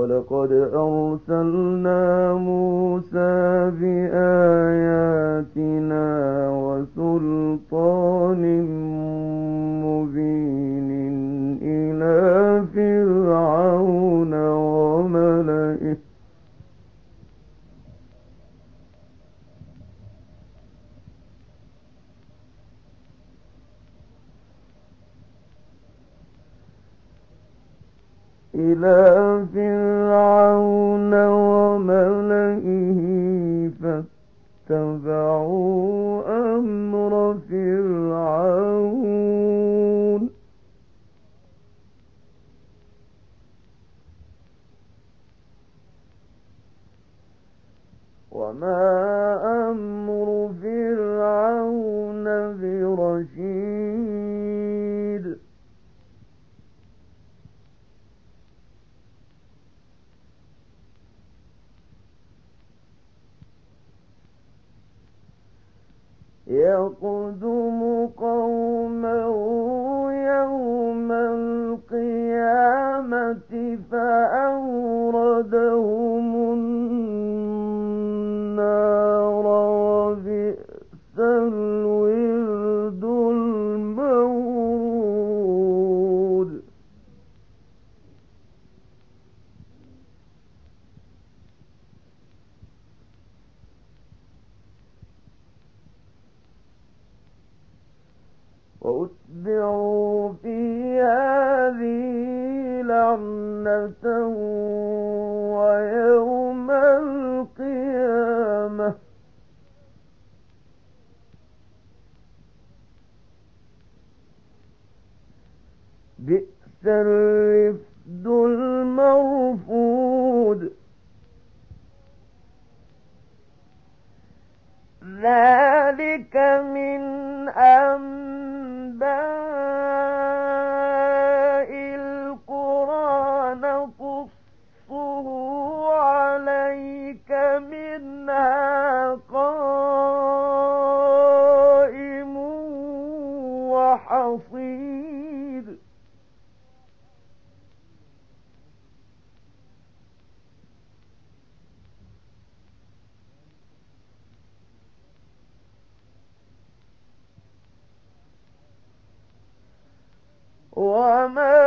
ولقد أرسلنا موسى بآياتنا وسلطان إلى وملئه فاتبعوا أمر وما أمر فرعون برشيد يقدم يوم القيامة فأوردهم شر وما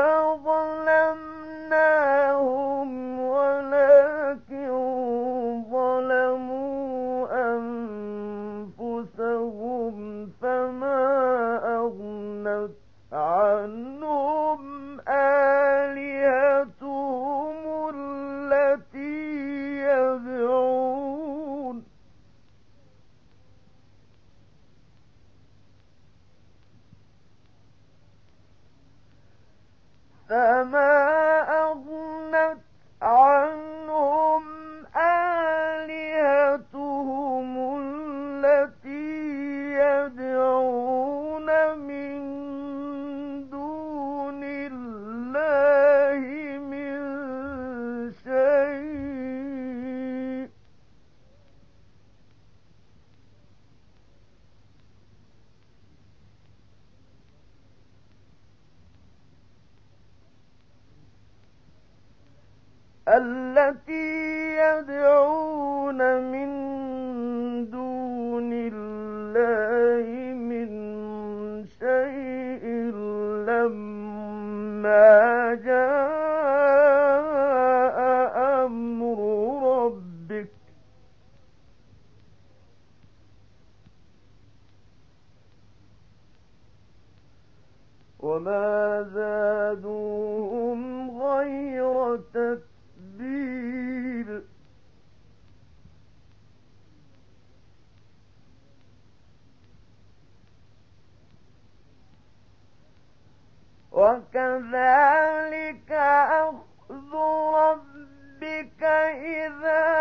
فما لما جاء أمر ربك وما زادوهم غير تتبيب وكذلك أخذ ربك إذا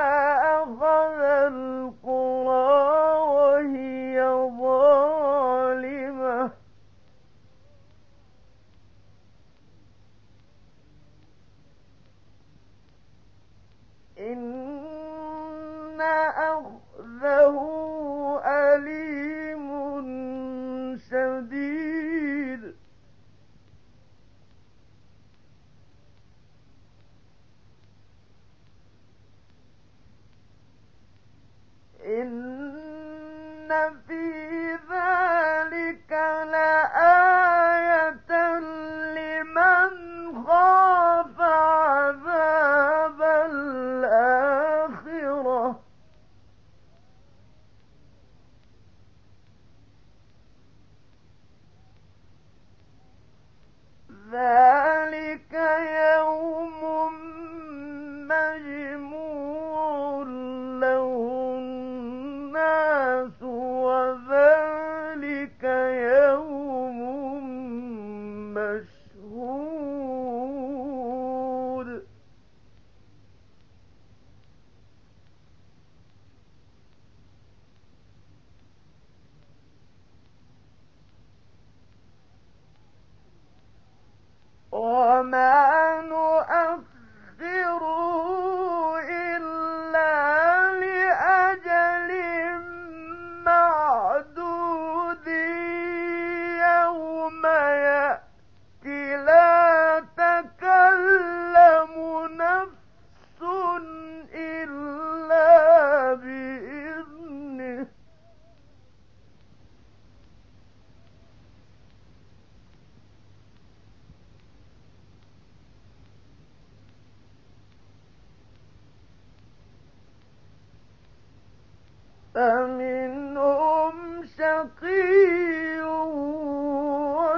오. فمنهم شقي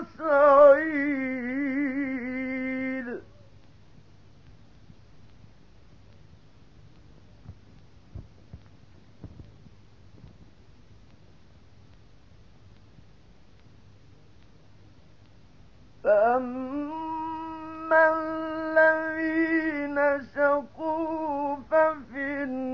وسعيد. فأما الذين شقوا ففي النار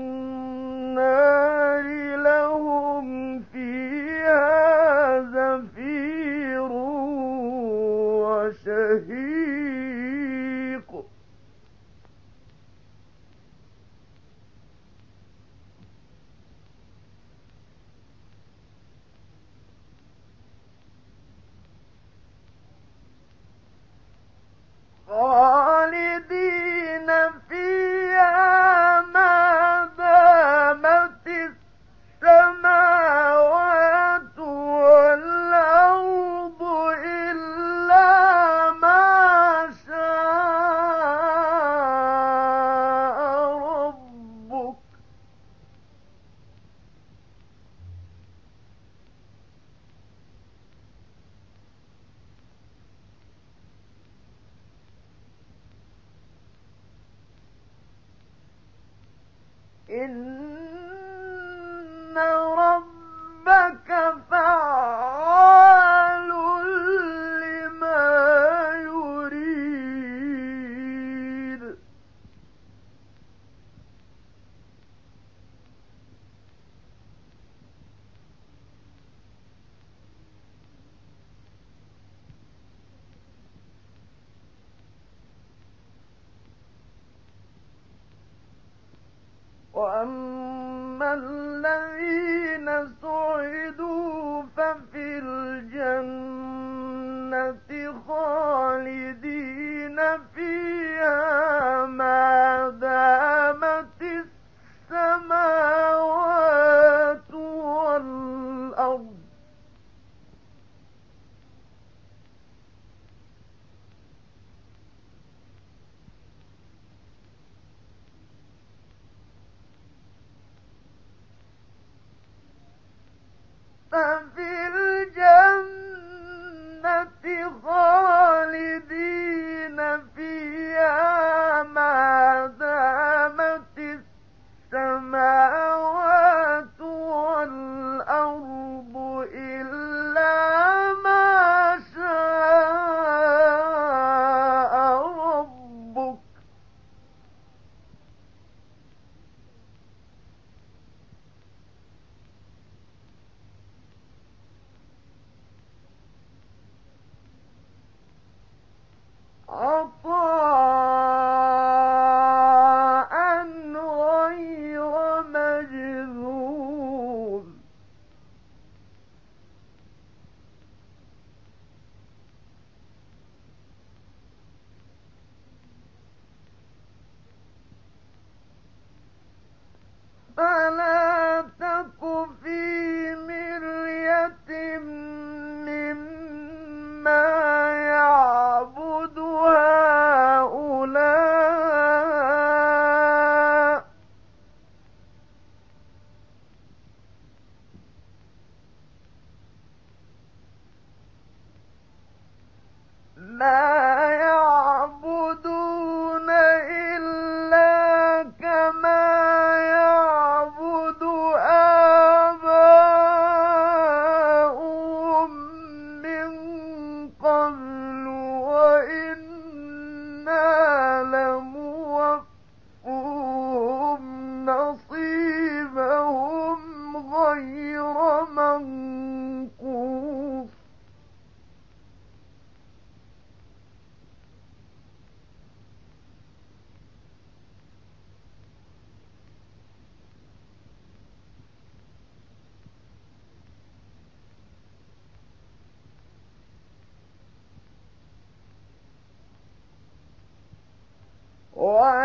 أم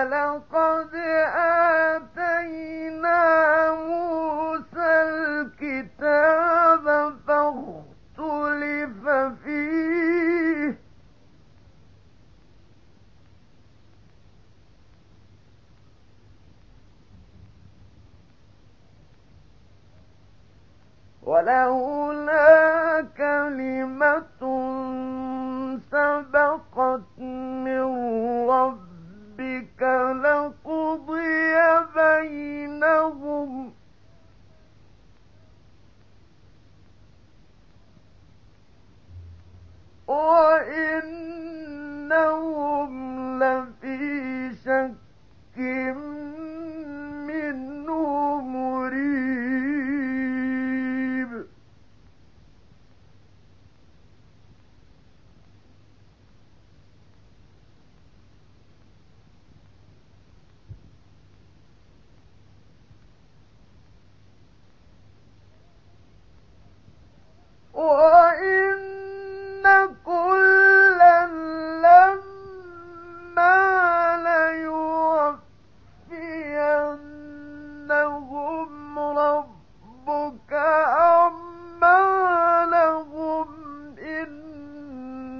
ولقد بينهم وإنهم لفي شك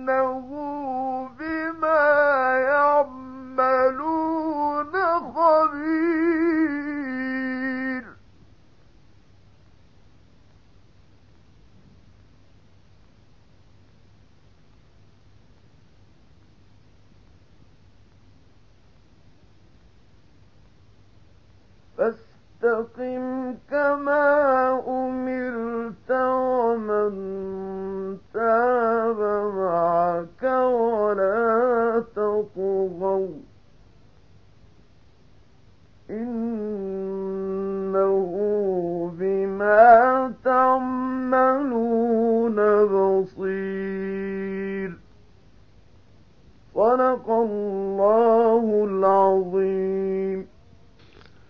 إنه